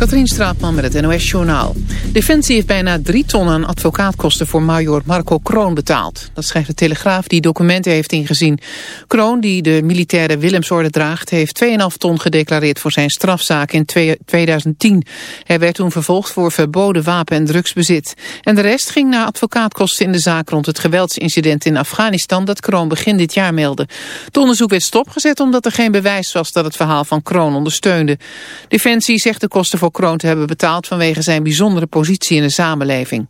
Katrien Straatman met het NOS-journaal. Defensie heeft bijna drie ton aan advocaatkosten voor major Marco Kroon betaald. Dat schrijft de Telegraaf die documenten heeft ingezien. Kroon, die de militaire Willemsorde draagt, heeft 2,5 ton gedeclareerd voor zijn strafzaak in 2010. Hij werd toen vervolgd voor verboden wapen- en drugsbezit. En de rest ging naar advocaatkosten in de zaak rond het geweldsincident in Afghanistan dat Kroon begin dit jaar meldde. Het onderzoek werd stopgezet omdat er geen bewijs was dat het verhaal van Kroon ondersteunde. Defensie zegt de kosten voor Kroon te hebben betaald vanwege zijn bijzondere positie in de samenleving.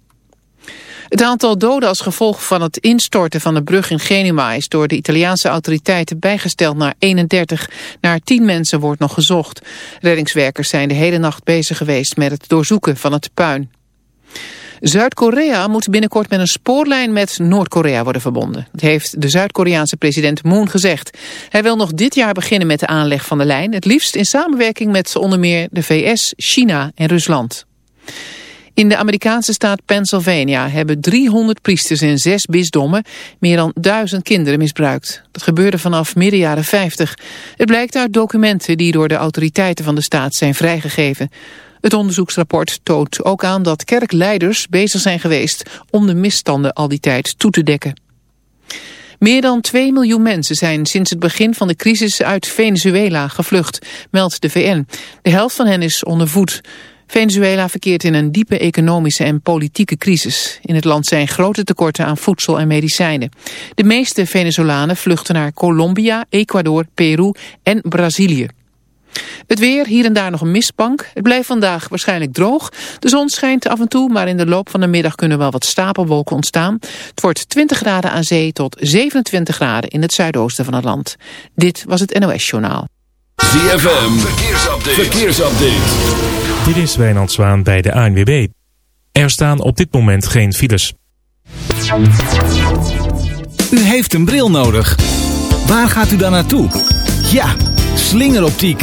Het aantal doden als gevolg van het instorten van de brug in Genua is door de Italiaanse autoriteiten bijgesteld naar 31. Naar 10 mensen wordt nog gezocht. Reddingswerkers zijn de hele nacht bezig geweest met het doorzoeken van het puin. Zuid-Korea moet binnenkort met een spoorlijn met Noord-Korea worden verbonden. Dat heeft de Zuid-Koreaanse president Moon gezegd. Hij wil nog dit jaar beginnen met de aanleg van de lijn. Het liefst in samenwerking met onder meer de VS, China en Rusland. In de Amerikaanse staat Pennsylvania hebben 300 priesters in zes bisdommen meer dan duizend kinderen misbruikt. Dat gebeurde vanaf midden jaren 50. Het blijkt uit documenten die door de autoriteiten van de staat zijn vrijgegeven. Het onderzoeksrapport toont ook aan dat kerkleiders bezig zijn geweest om de misstanden al die tijd toe te dekken. Meer dan 2 miljoen mensen zijn sinds het begin van de crisis uit Venezuela gevlucht, meldt de VN. De helft van hen is onder voet. Venezuela verkeert in een diepe economische en politieke crisis. In het land zijn grote tekorten aan voedsel en medicijnen. De meeste Venezolanen vluchten naar Colombia, Ecuador, Peru en Brazilië. Het weer, hier en daar nog een mistbank. Het blijft vandaag waarschijnlijk droog. De zon schijnt af en toe, maar in de loop van de middag kunnen wel wat stapelwolken ontstaan. Het wordt 20 graden aan zee tot 27 graden in het zuidoosten van het land. Dit was het NOS Journaal. ZFM, verkeersupdate. verkeersupdate. Dit is Wijnand Zwaan bij de ANWB. Er staan op dit moment geen files. U heeft een bril nodig. Waar gaat u dan naartoe? Ja, slingeroptiek.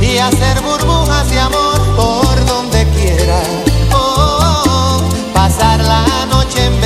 y hacer burbujas de amor por donde quiera. Oh, oh, oh. pasar la noche en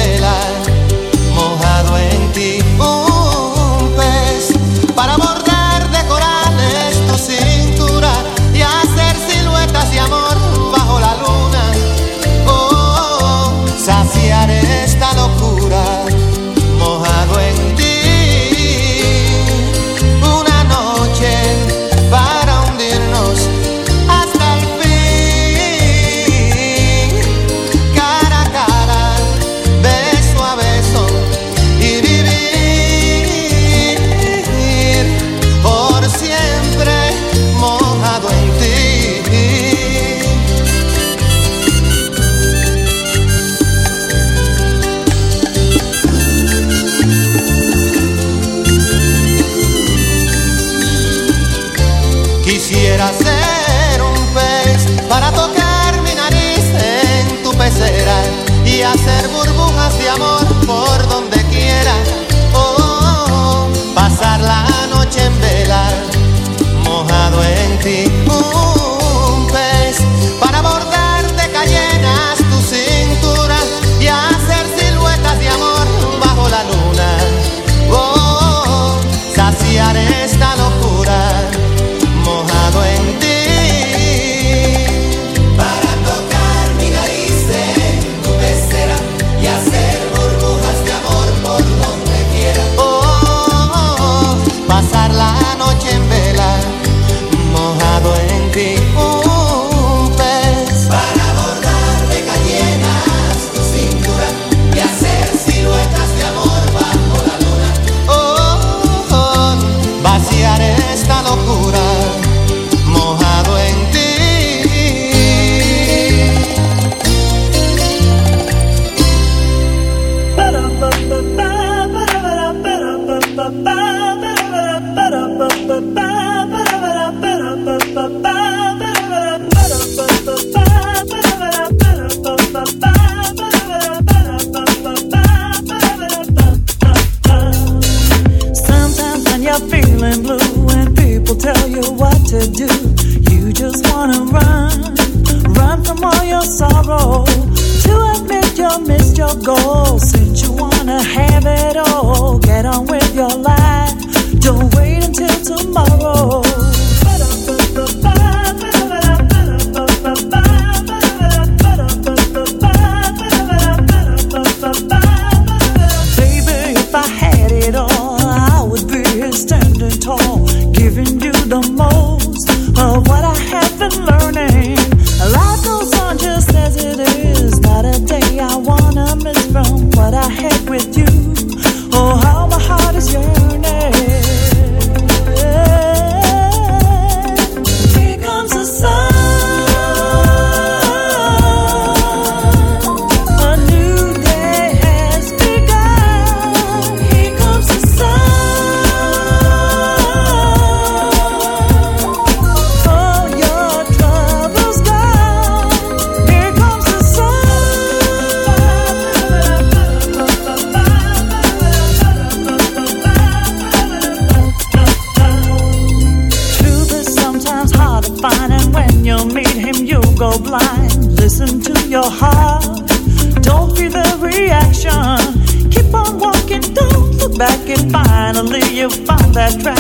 back and finally you find that track.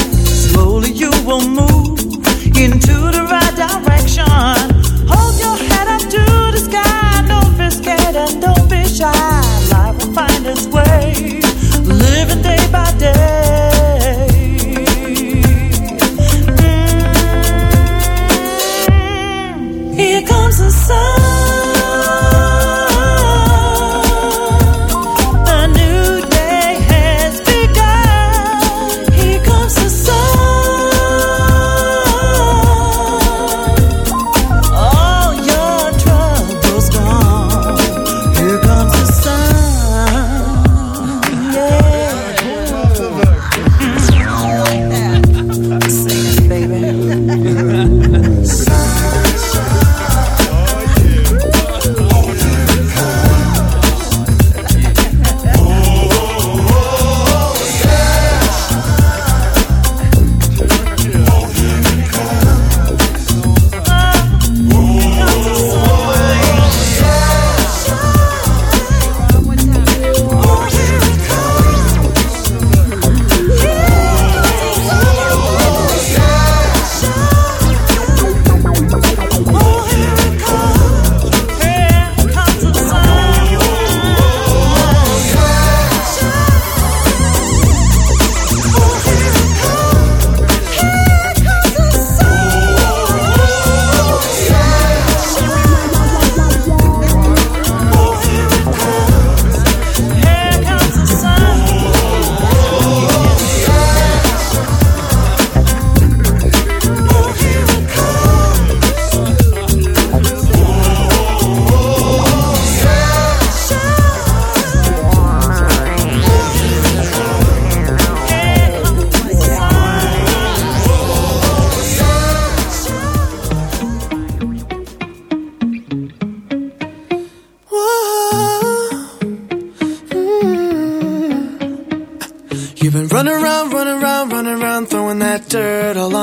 Slowly you will move into the right direction. Hold your head up to the sky. Don't be scared and don't be shy. Life will find its way.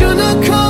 shouldn't have come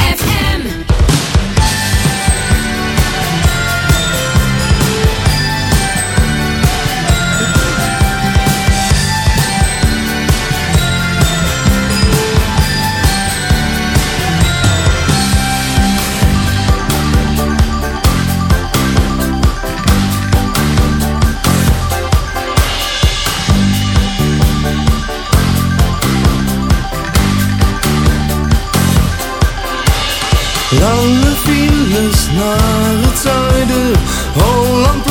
Lange files naar het zuiden, Holland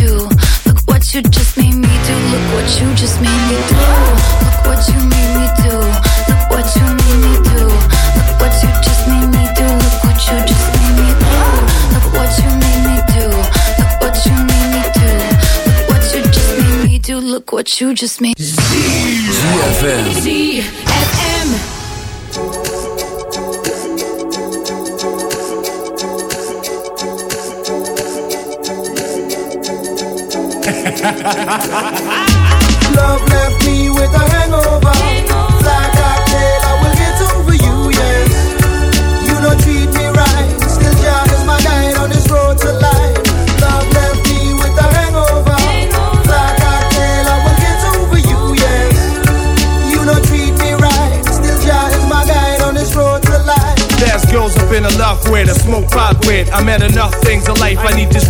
You just made. ZFM. ZFM. Love I met enough things in life. I need this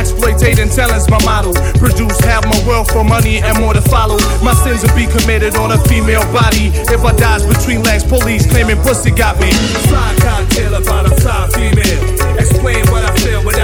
exploitating talent's my model. Produce half my wealth for money and more to follow. My sins will be committed on a female body. If I dies between legs, police claiming pussy got me. Fly cocktail about a fly female. Explain what I feel without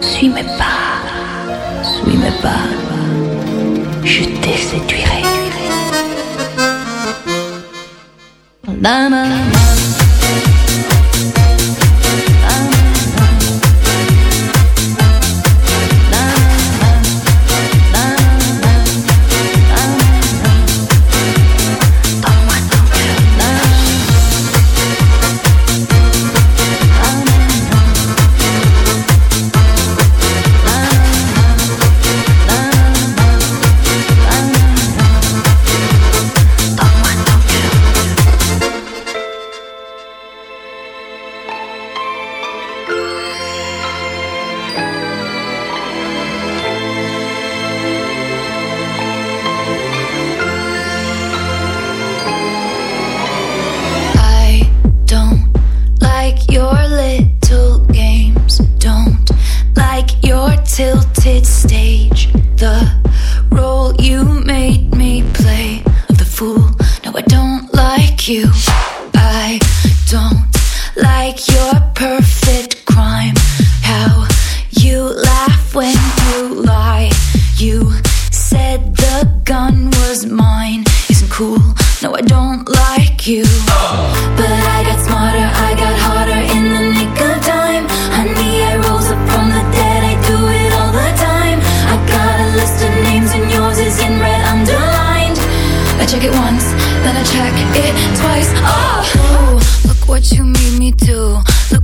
Suis mes pas, suis mes pas, je te séduirai.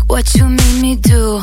What you made me do.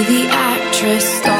The actress starring